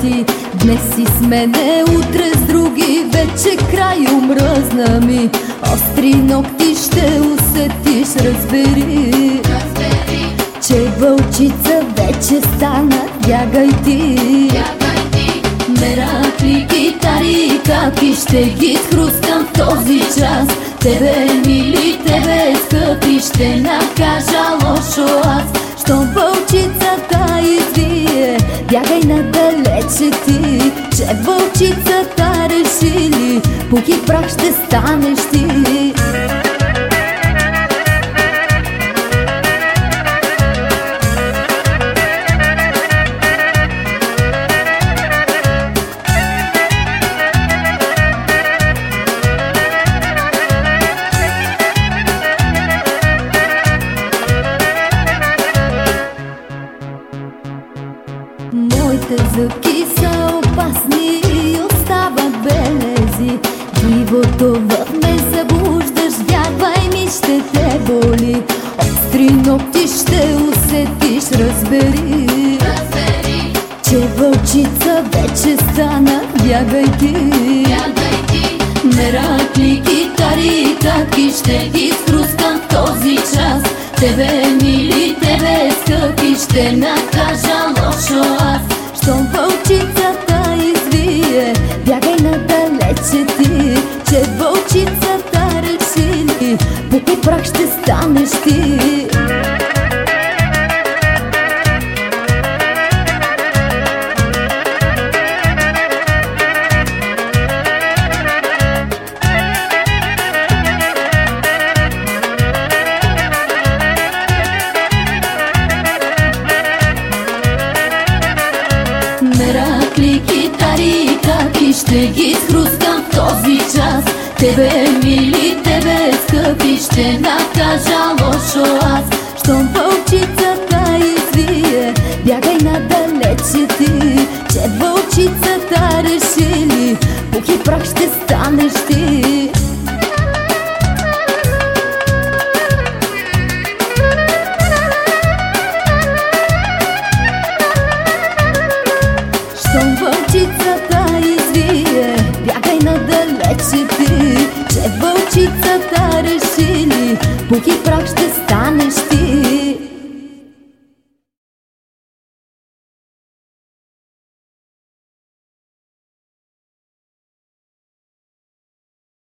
ти Днес си с мене, утре с други Вече край омръзна ми. Остри ногти ще усетиш, разбери. Разбери, Че вълчица вече стана, бягай ти. Бягай ти, китари, каки ще ги схрускам в този час. Тебе, мили, тебе, скъпи, ще накажа лошо аз. Що вълчицата бягай надалече ти Че вълчицата решили, пух и прах ще станеш ти Зъбки са опасни и остават белези. Дивото в ме събуждаш, вярвай ми ще те боли. Остри ногти ще усетиш, разбери. Разбери, Че вълчица вече стана, бягай ти. Бягай ти, Меракли, китари, каки ще ги струскам в този час. Тебе, мили, тебе, скъпи, ще накажа лошо аз Щом вълчицата извие, бягай надалече ти Че вълчицата решили, пук и прах ще станеш ти Меракли, китари, каки ще ги схрускам в този час. Тебе, мили, тебе, скъпи, ще накажа лошо аз. Щом вълчицата извие, бягай надалече ти. Че вълчицата решили, пух и прах ще станеш ти надалече ти Че